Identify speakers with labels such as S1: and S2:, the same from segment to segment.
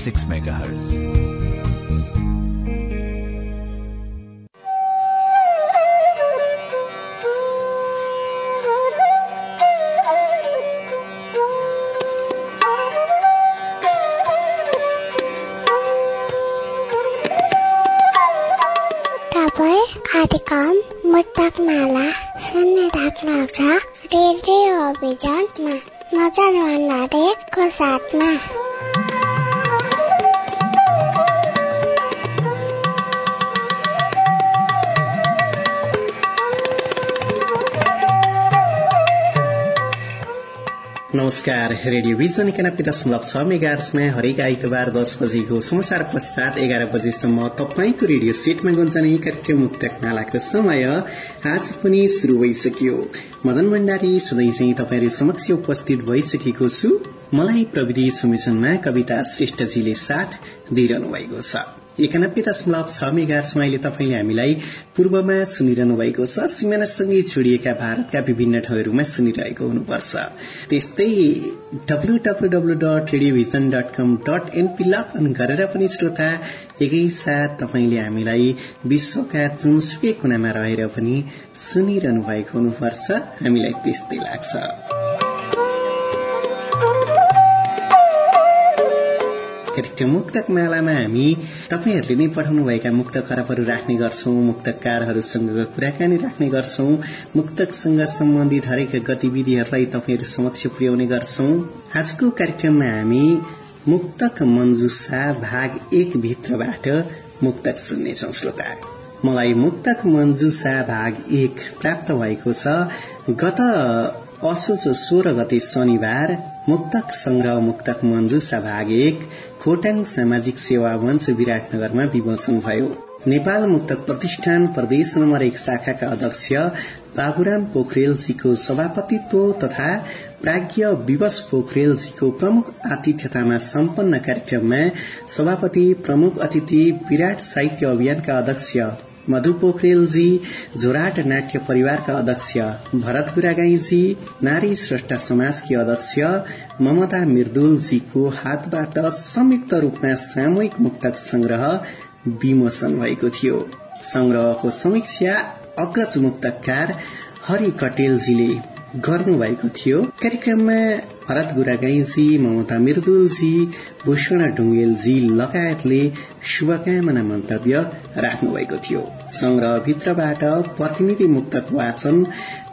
S1: 6 MHz.
S2: नमस्कार radio vision एकानब्बे दशमलव छ मेगार्समा हरेक आइतबार दस बजेको समाचार पश्चात एघार बजेसम्म तपाईँको रेडियो सेटमा गुन्जने कार्यक्रम मुक्तक मालाको समय आज पनि शुरू भइसक्यो। मदन भण्डारी सधैँ चाहिँ तपाईँहरू समक्ष उपस्थित भइसकेको छु। मलाई प्रविधि संयोजनमा कविता श्रेष्ठजीले साथ दिइरहनु भएको छ। एकानब्बे दशमलव छ मेगार्समा अहिले तपाईँले हामीलाई पूर्वमा सुनिरहनु भएको छ। सिमानासँगै जोडिएका भारतका विभिन्न ठाउँहरूमा सुनिरहेको हुनुपर्छ। त्यस्तै WWW dot radiovision dot com dot NP log on गरेर पनि श्रोता एकैसाथ तपाईँले हामीलाई विश्वका जुनसुकै कुनामा रहेर पनि सुनिरहनु भएको हुनुपर्छ। हामीलाई त्यस्तै लाग्छ। कार्यक्रम मुक्तक मालामा हामी तपाईँहरूले नै पठाउनुभएका मुक्त खराबहरू राख्ने गर्छौं मुक्तकारहरूसँग कुराकानी राख्ने गर्छौं मुक्तकसँग सम्बन्धित हरेक गतिविधिहरूलाई तपाईँहरू समक्ष पुर्याउने गर्छौं। आजको कार्यक्रममा हामी मुक्तक मञ्जुसा भाग एक भित्रबाट मुक्तक सुन्नेछौ श्रोता। मलाई मुक्तक मञ्जुसा भाग एक प्राप्त भएको छ। गत असोज सोह्र गते शनिबार मुक्तक संग्रह मुक्तक मञ्जुसा भाग एक खोटाङ सामाजिक सेवा मञ्च विराटनगरमा विमोचन भयो। नेपाल मुक्तक प्रतिष्ठान प्रदेश नम्बर एक शाखाका अध्यक्ष बाबुराम पोखरेलजीको सभापतित्व तथा प्राज्ञ विवश पोखरेलजीको प्रमुख आतिथ्यतामा सम्पन्न कार्यक्रममा सभापति प्रमुख अतिथि विराट साहित्य अभियानका अध्यक्ष मधु पोखरेलजी जोराट नाट्य परिवारका अध्यक्ष भरत गुरागाईजी नारी श्रेष्ठ समाजकी अध्यक्ष ममता मिर्दुलजीको हातबाट संयुक्त रूपमा सामूहिक मुक्तक संग्रह विमोचन भएको थियो। संग्रहको समीक्षा अग्रज मुक्तकार हरि कटेलजीले गर्नुभएको थियो। कार्यक्रममा भरत गुरागाईजी ममता मृदुलजी भूषण ढुङ्गेलजी लगायतले शुभकामना मन्तव्य राख्नुभएको थियो। संग्रहभित्रबाट प्रतिनिधि मुक्तक वाचन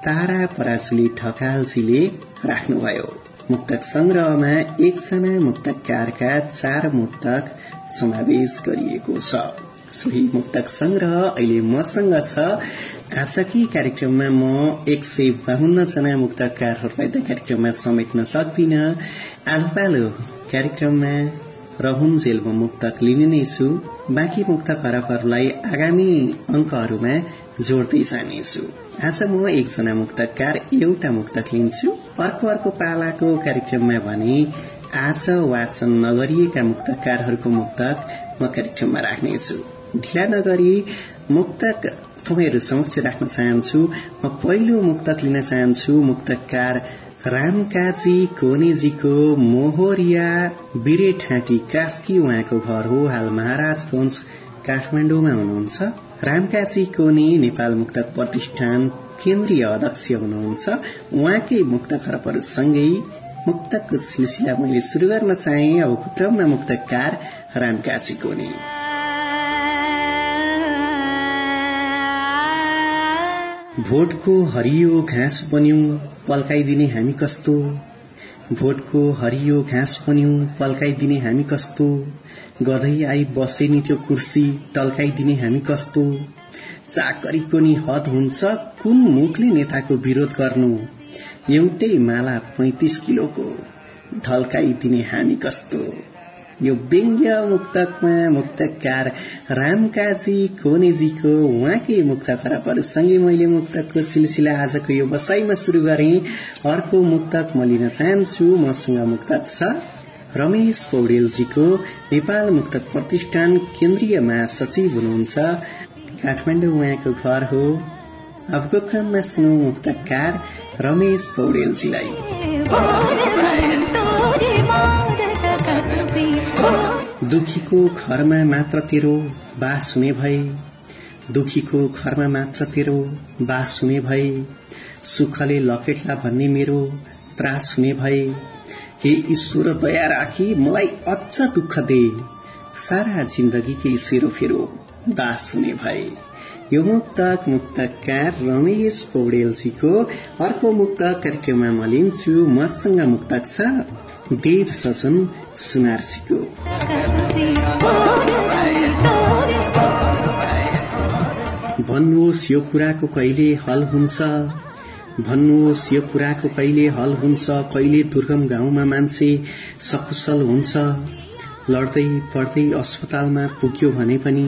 S2: तारा पराजुली ठकालजीले राख्नुभयो। मुक्तक संग्रहमा एकजना मुक्तकारका चार मुक्तक समावेश गरिएको छ। सोही मुक्तक संग्रह अहिले मसँग छ। आजकै कार्यक्रममा म एक सय बाहन्न जना मुक्तकारहरूलाई त कार्यक्रममा समेट्न सक्दिन। आलो पालो कार्यक्रममा रहुन्जेल म मुक्तक लिने नै छु बाँकी मुक्तक हरफहरूलाई आगामी अंकहरूमा जोड्दै जानेछु। आज म एकजना मुक्तकार एउटा मुक्तक लिन्छु। अर्को अर्को पालाको कार्यक्रममा भने आज वाचन नगरिएका मुक्तकारहरूको मुक्तक म कार्यक्रममा राख्नेछु। ढिला नगरी मुक्तक तपाईँहरू समक्ष राख्न चाहन्छु। म पहिलो मुक्तक लिन चाहन्छु मुक्तकार रामकाजी कोनेजीको मोहोरिया बिरे ठाँटी कास्की उहाँको घर हो। हाल महाराजगंज काठमाडौँमा हुनुहुन्छ। रामकाजी कोने नेपाल मुक्तक प्रतिष्ठान केन्द्रीय अध्यक्ष हुनुहुन्छ। उहाँकै मुक्त खरबहरूसँगै मुक्तकको सिलसिला मैले शुरू गर्न चाहे। अबको क्रममा मुक्तकार रामकाजी कोने। भोटको हरियो घाँस बन्यौं पल्काइदिने हामी कस्तो? भोटको हरियो घाँस बन्यौं पल्काइदिने हामी कस्तो? गधै आई बसे नि त्यो कुर्सी टल्काइदिने हामी कस्तो? चाकरीको नि हद हुन्छ कुन मुखले नेताको विरोध गर्नु? एउटै माला पैंतिस किलोको ढल्काइदिने हामी कस्तो? यो व्यङ्ग्य मुक्तकमा मुक्तकार रामकाजी कोनेजीको उहाँकै मुक्त खराबहरूसँगै मैले मुक्तकको सिलसिला आजको यो बसाईमा शुरू गरे। अर्को मुक्तक म लिन चाहन्छु मसँग मुक्तक छ रमेश पौडेलजीको नेपाल मुक्तक प्रतिष्ठान केन्द्रीय महासचिव हुनुहुन्छ। काठमाडौँ उहाँको घर हो। अबको क्रममा सुनौ मुक्तकार रमेश पौडेलजीलाई। दुखीको घरमा मात्र तेरो बास हुने भए दुखीको घरमा मात्र तेरो बास हुने भए सुखले लकेट्ला भन्ने मेरो त्रास हुने भए हे ईश्वर दया राखी मलाई अझ दुःख दे। सारा जिन्दगी के सेरो फेरो दास हुने भए यो मुक्तक मुक्तकार रमेश पौडेलजीको अर्को मुक्तक कार्यक्रममा म लिन्छु। मसँग मुक्तक छ देव सजन सुनारजीको भन्नुहोस् यो कुराको कहिले हल हुन्छ? भन्नुहोस् यो कुराको कहिले हल हुन्छ? कहिले दुर्गम गाउँमा मान्छे सकुशल हुन्छ? लड्दै पढ्दै अस्पतालमा पुग्यो भने पनि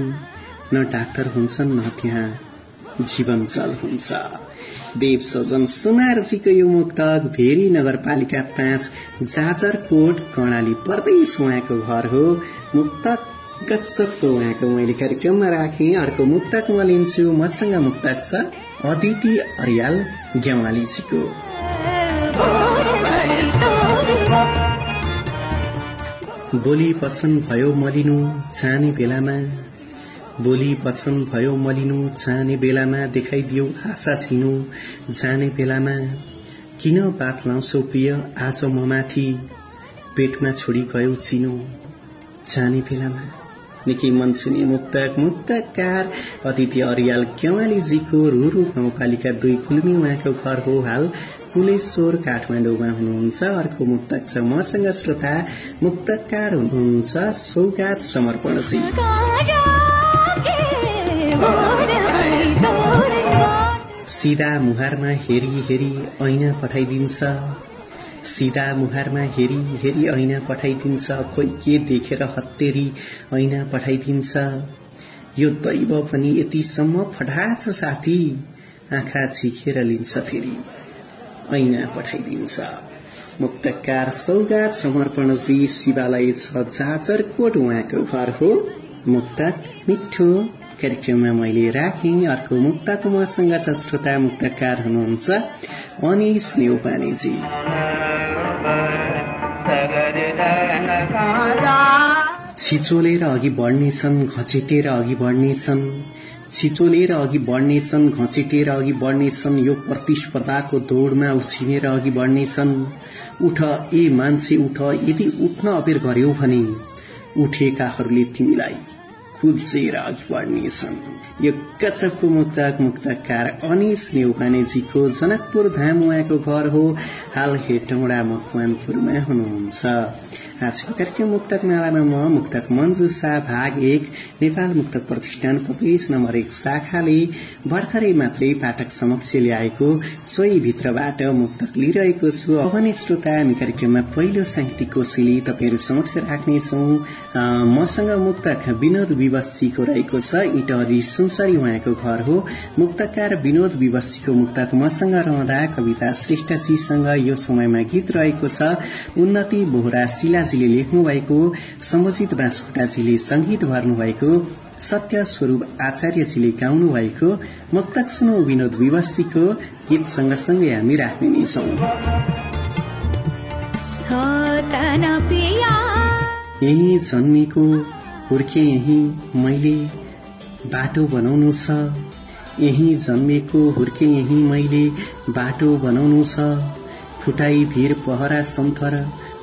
S2: न डाक्टर हुन्छन् न त्यहाँ जीवनचल हुन्छ। देव सजन सुनारजीको यो मुक्तक भेरी नगरपालिका पाँच जाजरकोट कर्णाली प्रदेश उहाँको घर हो। मुक्तक गच्छपको उहाँको मैले कार्यक्रममा राखेँ। अर्को मुक्तक म लिन्छु। मसँग मुक्तक छ अदिति अर्याल ग्यावालीजीको बोली पछन भयो मलिनु चाहने बेलामा बोली वचन भयो मलिनु चाहने बेलामा देखाइदियो आशा छिनु जाने बेलामा किन बात लाउँछौ प्रिय आज म माथि पेटमा छोडी गयो चिनो जाने बेलामा। निकै मन छुने मुक्तक मुक्तकार अतिथि अरियाल केवालीजीको रुरु गाउँपालिका दुई कुलमी उहाँको घर हो हाल। कुलेश्वर काठमाडौँमा हुनुहुन्छ अर्को मुक्तक छ मसँग श्रोता मुक्तकार हुनुहुन्छ सौगात समर्पणजी। सिधा मुहारमा हेरी हेरी ऐना पठाइदिन्छ। सिधा मुहारमा हेरी हेरी ऐना पठाइदिन्छ। कोही के देखेर हत्तेरी ऐना पठाइदिन्छ। यो दैव पनि यतिसम्म फटाछ साथी। आँखा झिकेर लिन्छ फेरि। ऐना पठाइदिन्छ। मुक्तकार सौगात समर्पणजी शिवालय छ। जाजरकोट उहाँको घर हो। मुक्तक मिठो। कार्यक्रममा मैले राखेँ। अर्को मुक्तको मसँग छ श्रोता मुक्तकार हुनुहुन्छ अनिस नेउपानेजी। छिचोलेर अघि बढ्नेछन् घचेटेर अघि बढ्नेछन्। छिचोलेर अघि बढ्नेछन् घचेटेर अघि बढ्नेछन्। यो प्रतिस्पर्धाको दौड़मा उछिनेर अघि बढ्नेछन्। उठ ए मान्छे उठ। यदि उठ्न अबेर गर्यौ भने उठेकाहरूले तिमीलाई कुल्चेर अघि यो कचपको मुक्तक मुक्तकार अनिस नेउपानेजीको जनकपुर धाम उहाँको घर हो। हाल हेटौँडा मकवानपुरमा हुनुहुन्छ। कार्यक्रम मुक्तक मालामा मुक्तक मञ्जुसा भाग एक नेपाल मुक्तक प्रतिष्ठान प्रवेश नम्बर एक शाखाले भर्खरै मात्रै पाठक समक्ष ल्याएको सोही भित्रबाट मुक्तक लिइरहेको छु अवने श्रोता हामी कार्यक्रममा पहिलो साहित्यिक कोशिली तपाईँहरू समक्ष राख्नेछौ मसँग मुक्तक विनोद विवशीको रहेको छ इटहरी सुनसरी उहाँको घर हो मुक्तकार विनोद विवशीको मुक्तक मसँग रहँदा कविता श्रेष्ठजीसँग यो समयमा गीत रहेको छ उन्नति बोहरा शिला आचार्यजीले लेख्नु भएको सम्बोजित बाँसकोटाजीले संगीत भर्नु भएको सत्य स्वरूप आचार्यजीले गाउनु भएको सुनौ विनोद विवशीको गीत सँगसँगै हामी राख्ने नै छौ। यही जन्मेको हुर्के यही मैले बाटो बनाउनु छ। यही जन्मेको हुर्के यही मैले बाटो बनाउनु छ। फुटाई भिर पहरा सन्थर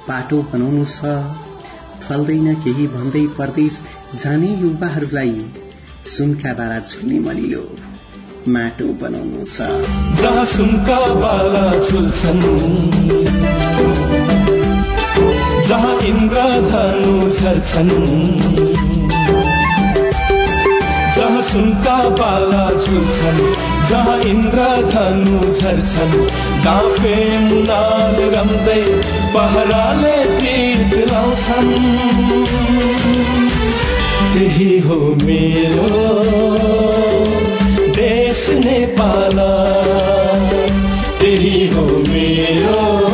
S2: बाटो बनाउनु छ। फल्दैन केही भन्दै परदेश जाने युवाहरूलाई सुनका बाला झुल्ने मलिलो माटो बनाउनु छ।
S3: जहाँ इन्द्रधनु झर्छन्। जहाँ सुनका बाला झुल्छन्। जहाँ इन्द्रधनु झर्छन्। डाँफे मुनाल रम्दै पहराले गीत लाउँछन् त्यही हो मेरो देश नेपाल। त्यही हो मेरो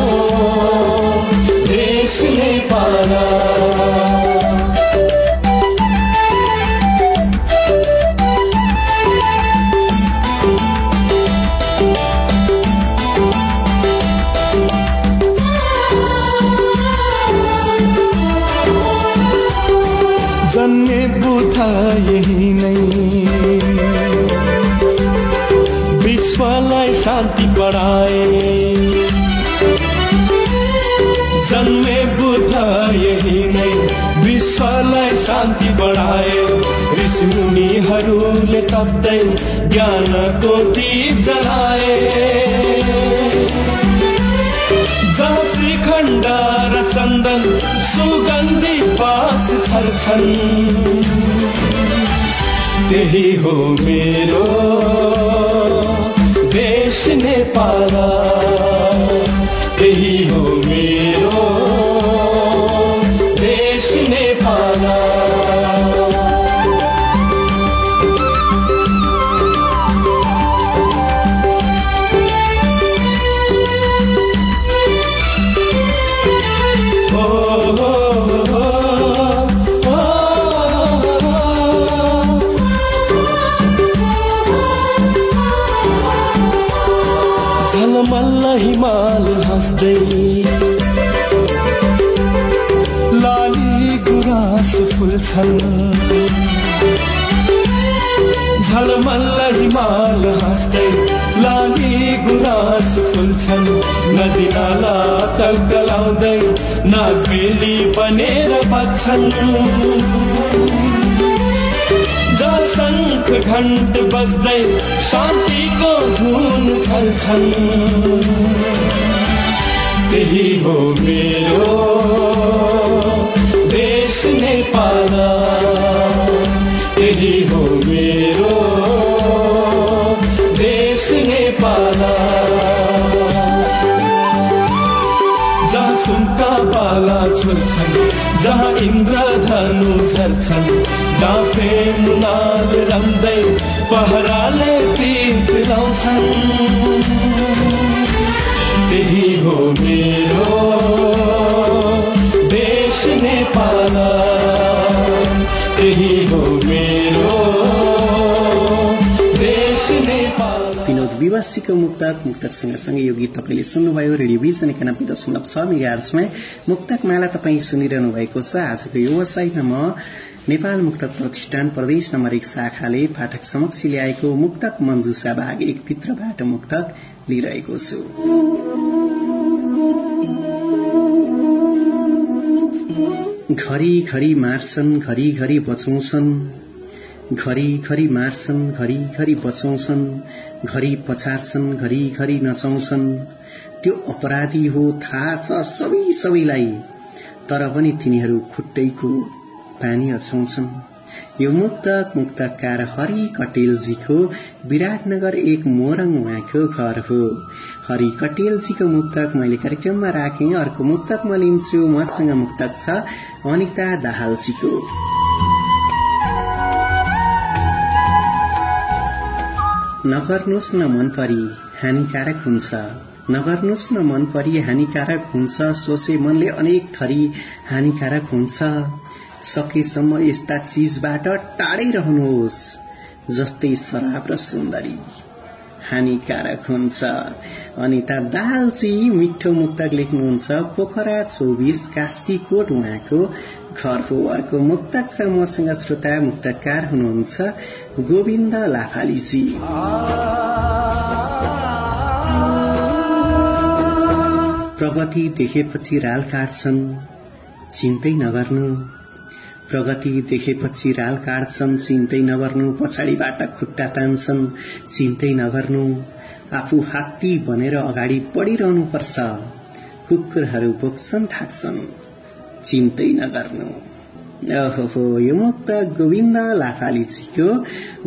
S3: छर्छन् त्यही हो मेरो देश नेपाल। कलकलाउँदै नागबेली बनेर बच्छन्। जहाँ शङ्ख घण्ट बज्दै शान्तिको धुन छल्छन्। त्यही हो मेरो पहराले तीर्थ लाउँछन् त्यही हो मेरो देश नेपाल। त्यही हो मेरो देश नेपाल।
S2: विनोद विवासीको मुक्तक मुक्तक सँगसँगै यो गीत तपाईँले सुन्नुभयो। रेडियोभिजन एकानब्बे दशमलव छ मेगार्समा मुक्तक माला तपाईँ सुनिरहनु भएको छ। आजको व्यवसायमा म नेपाल मुक्तक प्रतिष्ठान प्रदेश नम्बर एक शाखाले पाठक समक्ष ल्याएको मुक्तक मञ्जुषा भाग एक भित्रबाट मुक्तक लिइरहेको छु। मार्छन् बचाउँछन्। घरी पछार्छन् घरी नचाउँछन्। त्यो अपराधी हो थाहा छ सबै सबैलाई। तर पनि तिनीहरू खुट्टैको पानी अछाउँछन् यो मुक्तक मुक्तकार हरि कटेलजीको विराटनगर एक मोरङ उहाँको घर हो। हरि कटेलजीको मुक्तक मैले कार्यक्रममा राखेँ। अर्को मुक्तक म लिन्छु। मसँग मुक्तक छ अनिता दाहालजीको। नगर्नुहोस् न मन परी हानिकारक हुन्छ। नगर्नुहोस् न मन परी हानिकारक हुन्छ। सोचे मनले अनेक थरी हानिकारक हुन्छ। सकेसम्म यस्ता चीजबाट टाढै रहनुहोस् जस्तै शराब र सुन्दरी। हानिकारक हुन्छ। अनिता दालची मिठो मुक्तक लेख्नुहुन्छ पोखरा चौबिस कास्की कोट उहाँको घर हो अर्को मुक्तक छ मसँग श्रोता मुक्तकार हुनुहुन्छ गोविन्द लाफालीजी। प्रगति देखेपछि राल काट्छन् चिन्तै नगर्नु। प्रगति देखेपछि राल काट्छन् चिन्तै नगर्नु पछाडिबाट खुट्टा तान्छन् चिन्तै नगर्नु। आफू हात्ती बनेर अगाडि बढिरहनु पर्छ कुकुरहरू बोक्छन् थाक्छन्। चिन्तै नगर्नु। ओहो यो मुक्त गोविन्द लाफालीजीको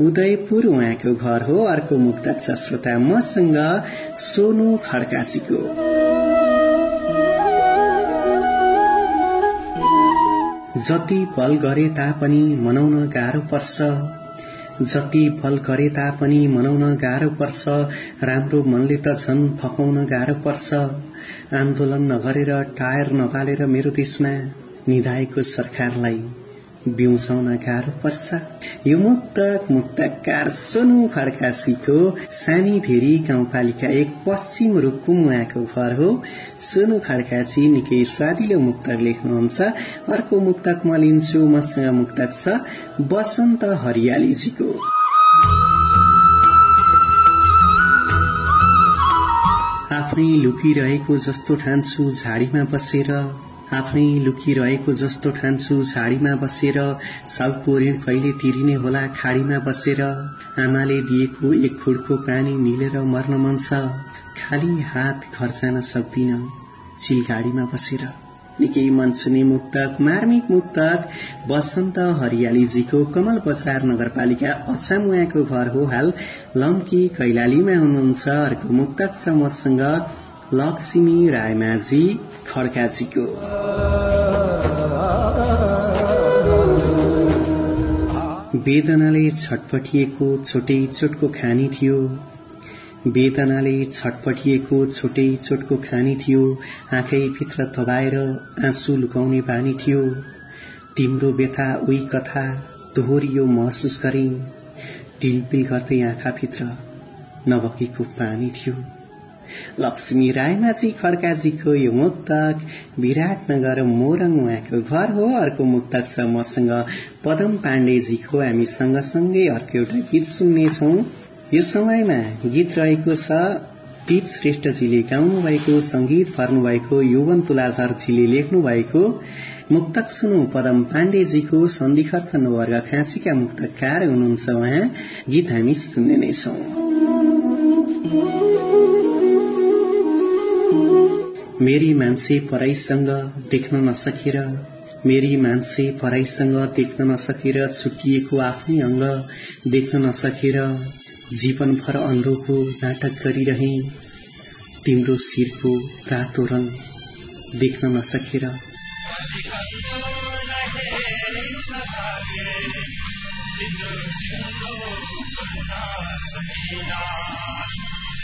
S2: उदयपुर उहाँको घर हो। अर्को मुक्त छ श्रोता मसँग सोनु खड्काजीको। जति बल गरे तापनि मनाउन गाह्रो पर्छ। जति बल गरे तापनि मनाउन गाह्रो पर्छ। राम्रो मनले त झन फकाउन गाह्रो पर्छ। आन्दोलन नगरेर टायर नबालेर मेरो देशमा निधाएको सरकारलाई। बिउसाउन गाह्रो पर्छ। यो मुक्तक मुक्तकार सोनु खड्कासीको सानी भेरी गाउँपालिका एक पश्चिम रुकुम उहाँको घर हो। सोनु खड्कासी निकै स्वादिलो मुक्तक लेख्नुहुन्छ। अर्को मुक्तक म लिन्छु मसँग मुक्तक छ बसन्त हरियालीजीको। आफै लुकिरहेको जस्तो ठान्छु झाडीमा बसेर। आफै लुकिरहेको जस्तो ठान्छु झाडीमा बसेर साउको ऋण कहिले तिरिने होला खाडीमा बसेर। आमाले दिएको एक खुडको पानी मिलेर मर्न मन छ। खाली हात घर जान सक्दिन चिलगाडीमा बसेर। निकै मन छुने मुक्तक मार्मिक मुक्तक बसन्त हरियालीजीको कमल बजार नगरपालिका अछाम उहाँको घर हो हाल। लम्की कैलालीमा हुनुहुन्छ अर्को मुक्तक छ मसँग लक्ष्मी रायमाझी। खड्काजीको वेदनाले छटपटिएको छोटै चोटको खानी थियो वेदनाले छटपटिएको छोटै चोटको खानी थियो आँखैभित्र दबाएर आँसु लुकाउने बानी थियो तिम्रो व्यथा उही कथा दोहोरियो महसुस गरे टिलपिल गर्दै आँखाभित्र नबकेको पानी थियो लक्ष्मी रायमाझी खड्काजीको यो मुक्तक विराटनगर मोरङ उहाँको घर हो। अर्को मुक्तक छ मसँग पदम पाण्डेजीको। हामी सँगसँगै अर्को एउटा गीत सुन्नेछौ। यो समयमा गीत रहेको छ दीप श्रेष्ठजीले गाउनु भएको संगीत भर्नु भएको युवन तुलाधरजीले लेख्नु भएको मुक्तक सुनौ पदम पाण्डेजीको सन्धिखर्क वर्ग खाँसीका मुक्तकार हुनुहुन्छ उहाँ। गीत हामी सुन्ने नै छौं। मेरी मान्छे पराईसँग देख्न नसकेर मेरी मान्छे पराईसँग देख्न नसकेर छुट्टिएको आफ्नै अङ्ग देख्न नसकेर जीवनभर अन्धोको नाटक गरिरहे तिम्रो शिरको रातो रङ देख्न नसकेर।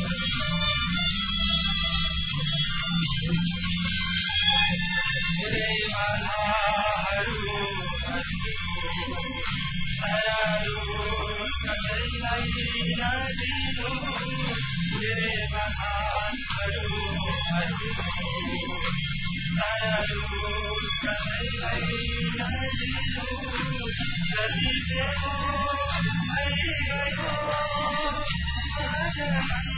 S4: तिम्रो आँसु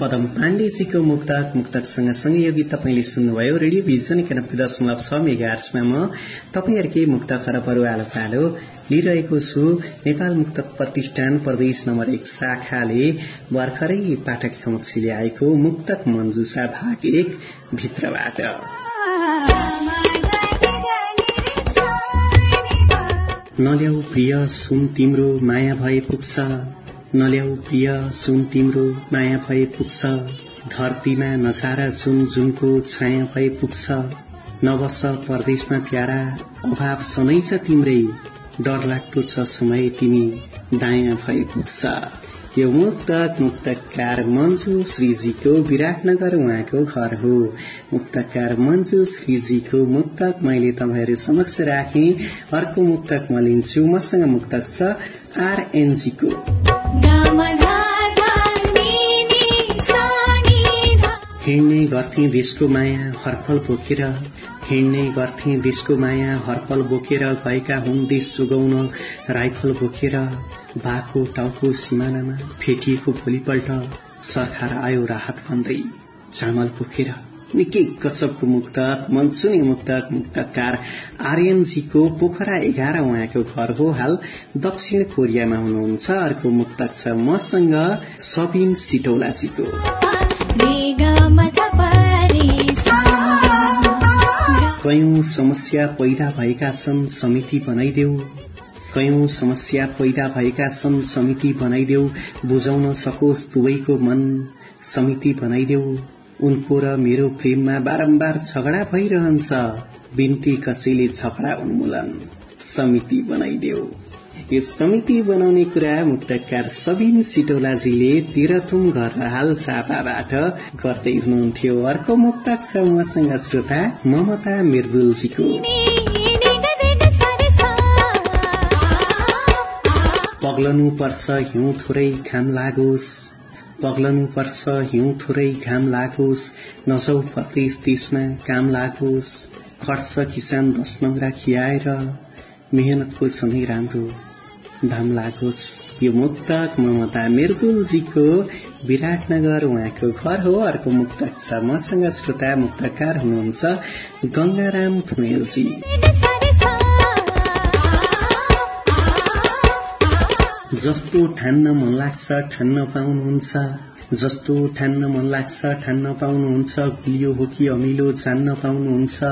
S2: पदम पाण्डेजीको मुक्तक मुक्तक सँगसँगै यो गीत तपाईँले सुन्नुभयो। रेडियो भिजन एकानब्बे दशमलव छ मेगा आर्ट्समा म तपाईँहरूकै मुक्त खरबहरू आलो पालो लिइरहेको छु। नेपाल मुक्तक प्रतिष्ठान प्रदेश नम्बर एक शाखाले भर्खरै पाठक समक्ष ल्याएको मुक्तक मञ्जुसा भाग एक भित्रबाट। नल्याउ प्रिय सुन तिम्रो माया भए पुग्छ। नल्याउ प्रिय सुन तिम्रो माया भए पुग्छ। धरतीमा नचारा जुन जुनको छाया भए पुग्छ। नबस परदेशमा प्यारा अभाव सधैँ छ तिम्रै। डर लाग्दो छ समय तिमी दायाँ भए पुग्छ। यो मुक्तक मुक्तकार मन्जु श्रीजीको विराटनगर उहाँको घर हो। मुक्तकार मन्जु श्रीजीको मुक्तक मैले तपाईँहरू समक्ष राखे। अर्को मुक्तक म लिन्छु। मसँग मुक्तक छ आरएनजीको। हिँड्ने गर्थे देशको माया हरफल बोकेर। हिँड्ने गर्थे देशको माया हरफल बोकेर गएका हुन् देश जोगाउन राइफल बोकेर। बाको टाउको सिमानामा फेटिएको भोलिपल्ट सरकार आयो राहत भन्दै चामल बोकेर। निकै गजबको मुक्तक मनसुनी मुक्तक मुक्तकार। आर्यनजीको पोखरा एघार उहाँको घर हो हाल। दक्षिण कोरियामा हुनुहुन्छ। अर्को मुक्तक छ मसँग सबिन सिटौलाजीको। कयौं समस्या पैदा भएका छन् समिति बनाइदेऊ। कयौं समस्या पैदा भएका छन् समिति बनाइदेऊ। बुझाउन सकोस् दुवैको मन समिति बनाइदेऊ। उनको र मेरो प्रेममा बारम्बार झगडा भइरहन्छ। बिन्ती कसैले झगडा उन्मूलन समिति बनाइदेऊ। यो समिति बनाउने कुरा मुक्तकार सबिन सिटोलाजीले तेह्रथुम घर हाल छापाबाट गर्दै हुनुहुन्थ्यो। अर्को मुक्तक छ उहाँसँग श्रोता ममता मृदुलजीको पग्लनु पर्छ हिउँ थोरै घाम लागोस्। पग्लनु पर्छ हिउँ थोरै घाम लागोस्। नसौ परदेश देशमा काम लागोस्। खर्च किसान दस नङ्ग्रा खियाएर। मेहनतको सधैँ राम्रो। धाम लागोस् यो मुक्तक ममता मृदुलजीको विराटनगर उहाँको घर हो अर्को मुक्तक छ। मसँग श्रोता मुक्तकार हुनुहुन्छ गंगाराम फुमेलजी जस्तो ठान्न मन लाग्छ ठान्न पाउनुहुन्छ। जस्तो ठान्न मन लाग्छ ठान्न पाउनुहुन्छ। गुलियो हो कि अमिलो जान्न पाउनुहुन्छ।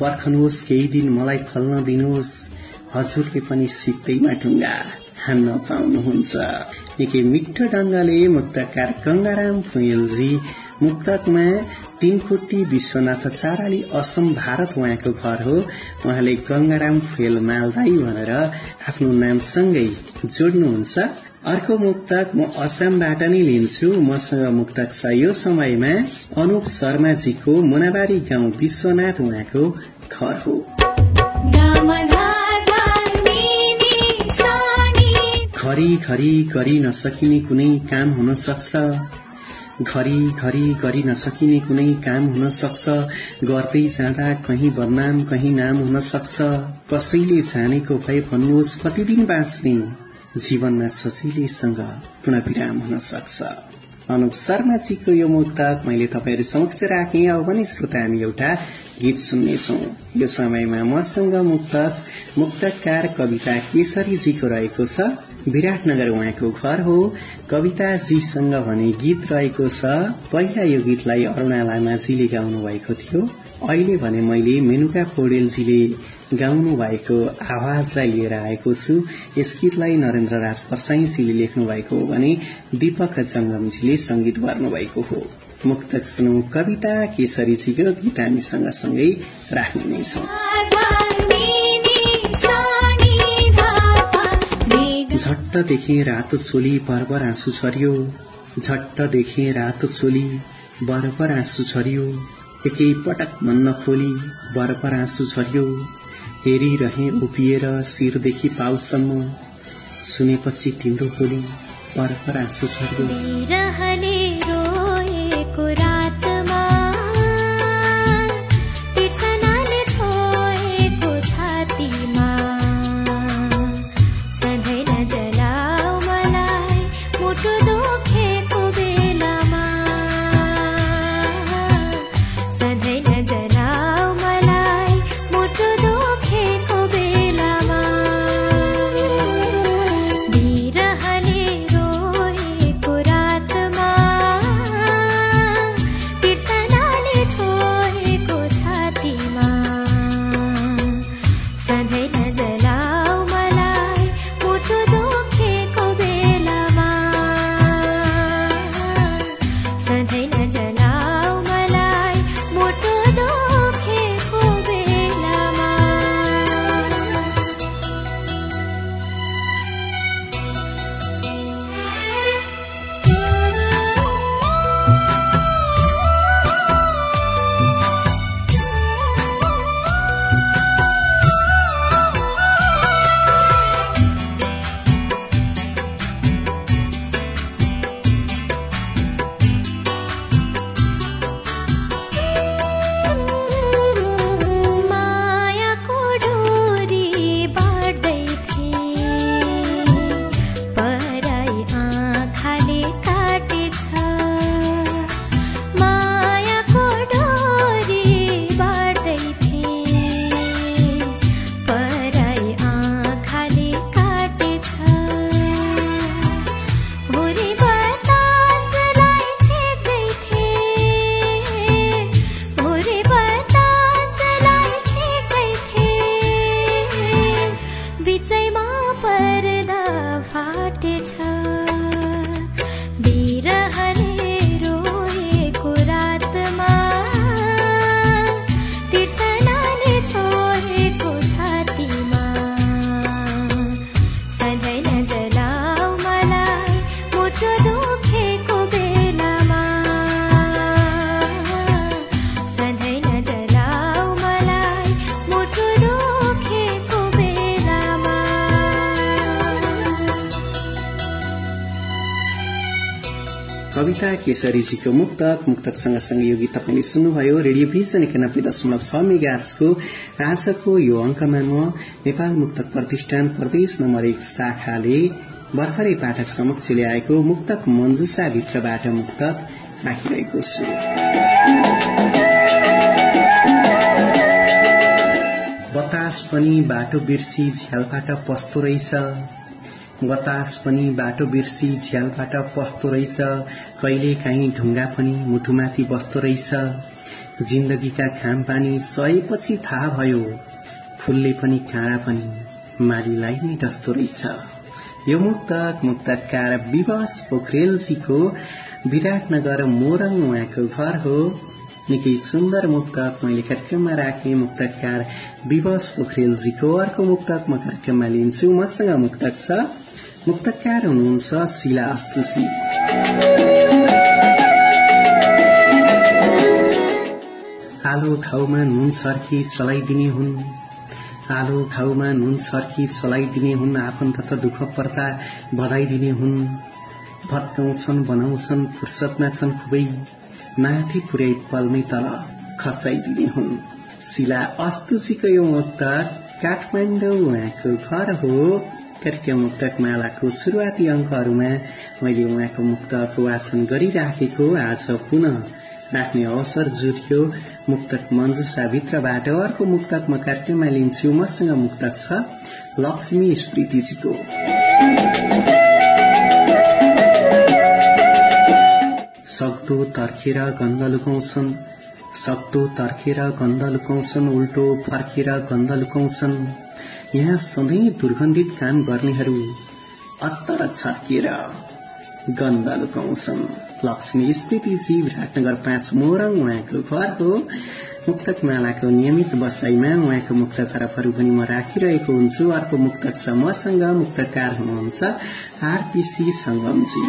S2: पर्खनुहोस् केही दिन मलाई फल्न दिनुहोस्। हजुरले पनि सिक्दैमा ढुङ्गा हान्न पाउनुहुन्छ। निकै मिठो ढंगले मुक्तकार गंगाराम फुयलजी मुक्तकमा तीनखुट्टी विश्वनाथ चाराली असम भारत उहाँको घर हो। उहाँले गंगाराम फुयल मालदाई भनेर आफ्नो नामसँगै जोड्नुहुन्छ। अर्को मुक्तक म असमबाट नै लिन्छु। मसँग मुक्तक छ यो समयमा अनुप शर्माजीको मुनाबारी गाउँ विश्वनाथ उहाँको घर हो। घरी घरी गरी नसकिने कुनै काम हुन सक्छ। घरी घरी गरी नसकिने कुनै काम हुन सक्छ। गर्दै जाँदा कहीँ बदनाम कहीँ नाम हुन सक्छ। कसैले जानेको भए भन्नुहोस् कति दिन बाँच्ने? जीवनमा सजिलैसँग पुनविराम हुन सक्छ। अनुप शर्माजीको यो मुक्तक मैले तपाईँहरू समक्ष राखेँ। अब पनि श्रोता हामी एउटा गीत सुन्नेछौ। यो समयमा मसँग मुक्तक मुक्तकार कविता केसरीजीको रहेको छ। विराटनगर उहाँको घर हो। कविताजीसँग भने गीत रहेको छ। पहिला यो गीतलाई अरूणा लामाजीले गाउनु भएको थियो। अहिले भने मैले मेनुका पौडेलजीले गाउनु भएको आवाजलाई लिएर आएको छु। यस गीतलाई नरेन्द्र राज परसाईजीले लेख्नु भएको हो भने दीपक जंगमजीले संगीत गर्नु भएको हो। मुक्तक सुनौ कविता केसरीजीको गीत हामी सँगसँगै राख्ने नै झट्ट देखे रातो चोली बरबर आँसु छरियो झट्ट देखे रातो चोली बरबर आँसु छरियो एकै पटक मन नखोली बरबर आँसु छरियो हेरिरहे उभिएर शिरदेखि पाउसम्म सुनेपछि तिम्रो बोली बरबर आँसु छरियो कविता केसरीजीको मुक्तक मुक्तक सँगसँगै यो गीत तपाईँले सुन्नुभयो रेडियो भिजन एकानब्बे दशमलव छ मेगार्सको आजको यो अङ्कमा म नेपाल मुक्तक प्रतिष्ठान प्रदेश नम्बर एक शाखाले भर्खरै पाठक समक्ष ल्याएको मुक्तक मञ्जुसा भित्रबाट मुक्तक राखिरहेको छु बतास पनि बाटो बिर्सी झ्यालबाट पस्दो रहेछ बतास पनि बाटो बिर्सी झ्यालबाट पस्दो रहेछ कहिले काहीँ ढुङ्गा पनि मुटुमाथि बस्दो रहेछ। जिन्दगीका खाम पानी सहेपछि थाहा भयो। फुलले पनि काँडा पनि मालीलाई नै डस्दो रहेछ। यो मुक्तक मुक्तकार विवास पोखरेलजीको विराटनगर मोरङ उहाँको घर हो। निकै सुन्दर मुक्तक मैले कार्यक्रममा राखेँ। मुक्तकार विवश पोखरेलजीको अर्को मुक्तक म कार्यक्रममा लिन्छु। मसँग मुक्तक छ। मुक्तकार हुनुहुन्छ शिला अस्तुसी। आलो घाउमा नुन छर्की चलाइदिने हुन्। आलो घाउमा नुन छर्की चलाइदिने हुन् आफन्त त दुःख पर्दा बधाइदिने हुन्। भत्काउँछन् बनाउँछन् फुर्सदमा छन् खुबै। माथि पुर्याइ पल्मै तल खसाइदिने हुन्। शिला अस्तुसीको यो मुक्तक काठमाडौँ उहाँको घर हो। कार्यक्रम मुक्तक मालाको शुरूआती अङ्कहरूमा मैले उहाँको मुक्तक वाचन गरिराखेको आज पुनः राख्ने अवसर जुटियो मुक्तक मञ्जुसा भित्रबाट अर्को मुक्तक म कार्यक्रममा लिन्छु मसँग मुक्तक छ लक्ष्मी स्मृतिजीको सक्दो तर्खेर गन्ध लुकाउँछन् सक्दो तर्खेर गन्ध लुकाउँछन् उल्टो फर्केर गन्ध लुकाउँछन् यहाँ सधैँ दुर्गन्धित काम गर्नेहरू अत्तर छर्केर गन्ध लुकाउँछन् लक्ष्मी स्मृतिजी विराटनगर पाँच मोरङ उहाँको घर हो। मुक्तक मालाको नियमित बसाईमा उहाँको मुक्त खरबहरू पनि म राखिरहेको हुन्छु। अर्को मुक्तक छ मसँग। मुक्तकार हुनुहुन्छ आरपीसी सङ्गमजी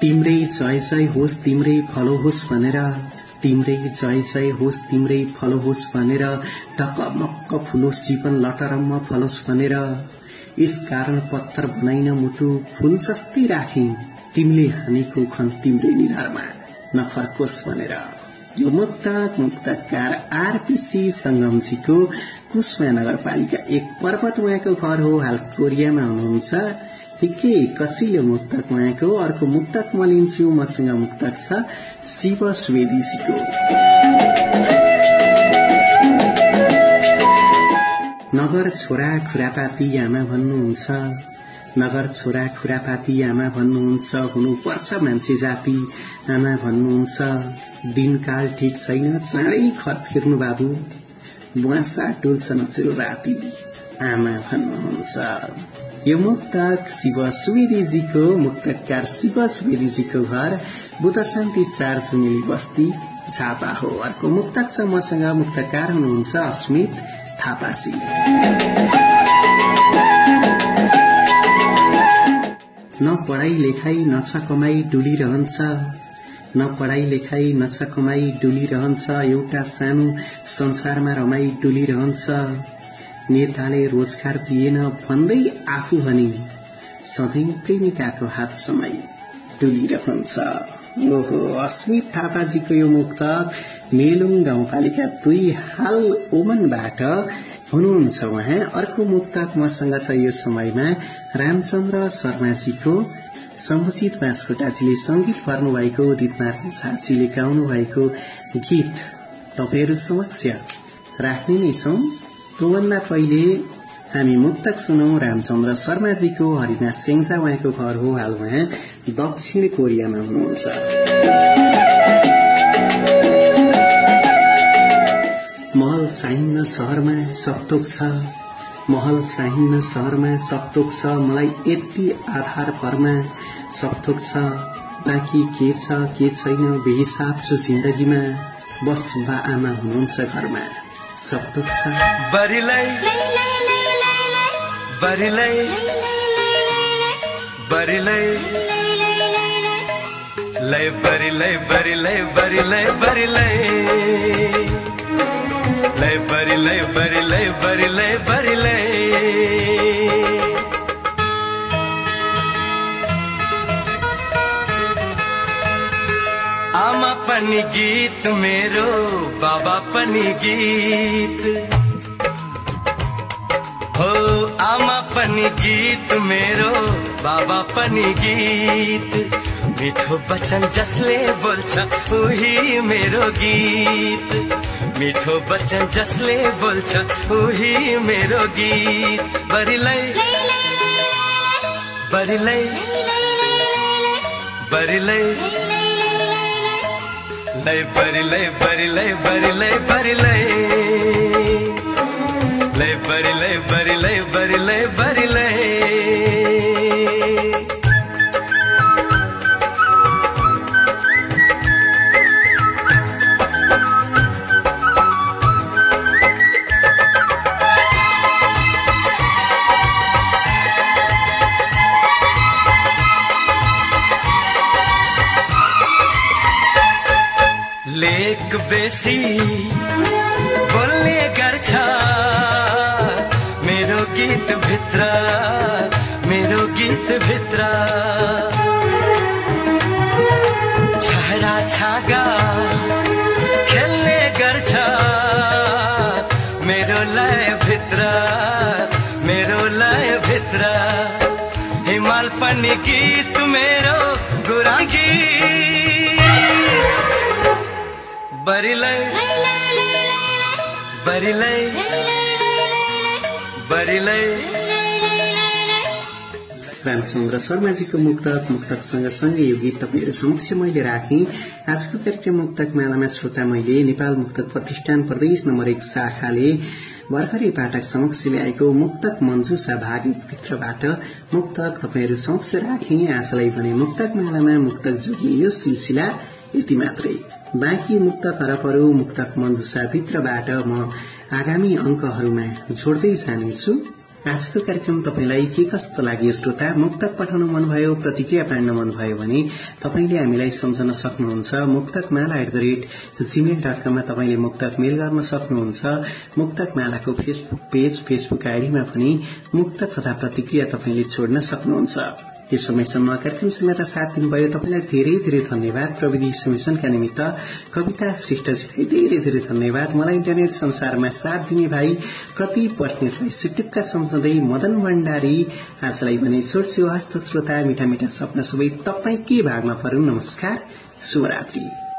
S2: तिम्रै जय जय होस् तिम्रै फलो होस् भनेर तिम्रै जय जय होस् तिम्रै फलो होस् भनेर टकमक्क फुलोस् जीवन लटरम्म फलोस् भनेर। यस कारण पत्थर बनाइन मुटु फूल जस्तै राखे तिमीले हानेको खन तिम्रै निधारमा नफर्कोस् भनेर। यो मुक्तक मुक्तकार आरपीसी संगमजीको कुशमा नगरपालिका एक पर्वत उहाँको घर हो हाल कोरियामा हुनुहुन्छ। निकै कसिलो मुक्तक उहाँको अर्को मुक्तक म लिन्छु मसँग मुक्तक छ शिव सुवेदीजीको नगर छोरा खुरापाती आमा भन्नुहुन्छ नगर छोरा खुरापाती आमा भन्नुहुन्छ हुनुपर्छ मान्छे जाति आमा भन्नुहुन्छ दिनकाल ठिक छैन चाँडै खर फिर्नु बाबु बुवासा डुल्छ नचुल राति आमा भन्नुहुन्छ यो मुक्तक शिव सुवेदीजीको मुक्तकार शिव सुवेदीजीको घर बुद्ध शान्ति चार जुनेली बस्ती झापा हो। अर्को मुक्तक छ मसँग मुक्तकार हुनुहुन्छ अस्मित थापासी। न पढाइ लेखाइ न छ कमाई डुलिरहन्छ। न पढाइ लेखाइ न छ कमाई डुलिरहन्छ। एउटा सानो संसारमा रमाई डुलिरहन्छ। नेताले रोजगार दिएन भन्दै आफू भने सधैँ प्रेमिकाको हात समाई डुलिरहन्छ। ओहो अस्मित थापाजीको यो मुक्त मेलुङ गाउँपालिका दुई हाल ओमनबाट हुनुहुन्छ उहाँ। अर्को मुक्तक मसँग छ यो समयमा रामचन्द्र शर्माजीको। सम्भोजित बाँसकोटाजीले संगीत भर्नु भएको उदितनारायण साजीले गाउनु भएको गीत तपाईँहरू समक्ष राख्ने नै छौं। त्योभन्दा पहिले हामी मुक्तक सुनौ रामचन्द्र शर्माजीको हरिना सेङ्जा उहाँको घर हो हाल उहाँ दक्षिण कोरियामा हुनुहुन्छ। महल चाहिन्न सहरमा सप्तोक छ महल चाहिन्न सहरमा सप्तोक छ मलाई यति आधार परमा सप्तोक छ बाँकी के छ के छैन बेहिसाब छु जिन्दगीमा बस बा आमा हुनुहुन्छ घरमा। सब थोक छ
S3: बरिलै। बरिलै। बरिलै। लै बरिलै बरिलै बरिलै बरिलै। लै बरिलै बरिलै बरिलै। पनि गीत मेरो बाबा पनि गीत। हो आमा पनि गीत मेरो बाबा पनि गीत। मिठो वचन जसले बोल्छ उही मेरो गीत। मिठो वचन जसले बोल्छ उही मेरो गीत। बरिलै बरिलै बरिलै। लै बरिलै लै बरिलै बरिलै बरिलै बरिलै लेक बेसी। बरिलै। बरिलै। बरिलै।
S2: रामचन्द्र शर्माजीको मुक्तक मुक्तक सँगसँगै यो गीत तपाईँहरू समक्ष मैले राखेँ। आजको कार्यक्रम मुक्तक मालामा श्रोता मैले नेपाल मुक्तक प्रतिष्ठान प्रदेश नम्बर एक शाखाले भर्खरै पाठक समक्ष ल्याएको मुक्तक मञ्जुसा भाग भित्रबाट मुक्तक तपाईँहरू समक्ष राखेँ। आजलाई भने मुक्तक मालामा मुक्तक जोड्ने यो सिलसिला यति मात्रै। बाँकी मुक्त खरबहरू मुक्तक मञ्जुसा भित्रबाट म आगामी अंकहरूमा जोड्दै जानेछु। आजको कार्यक्रम तपाईँलाई के कस्तो लाग्यो श्रोता? मुक्तक पठाउन मनभयो प्रतिक्रिया बाँड्न मनभयो भने तपाईँले हामीलाई सम्झन सक्नुहुन्छ। Muktak Mala at the rate Gmail dot कममा तपाईँले मुक्तक मेल गर्न सक्नुहुन्छ। मुक्तक मालाको फेसबुक पेज फेसबुक आइडीमा पनि मुक्तक तथा प्रतिक्रिया तपाईँले छोड्न सक्नुहुन्छ। यो समयसम्म कार्यक्रम समेत साथ दिनुभयो। तपाईँलाई धेरै धेरै धन्यवाद। प्रविधि समिशनका निमित्त कविता श्रेष्ठजीलाई धेरै धेरै धन्यवाद। मलाई इन्टरनेट संसारमा साथ दिने भाइ प्रति पट्नेतलाई सिटुक्का सम्झँदै मदन भण्डारी आजलाई भने छोड्छु हस्त श्रोता मिठा मिठा सपना सबै तपाईँ के भागमा परून्। नमस्कार। शुभरात्री।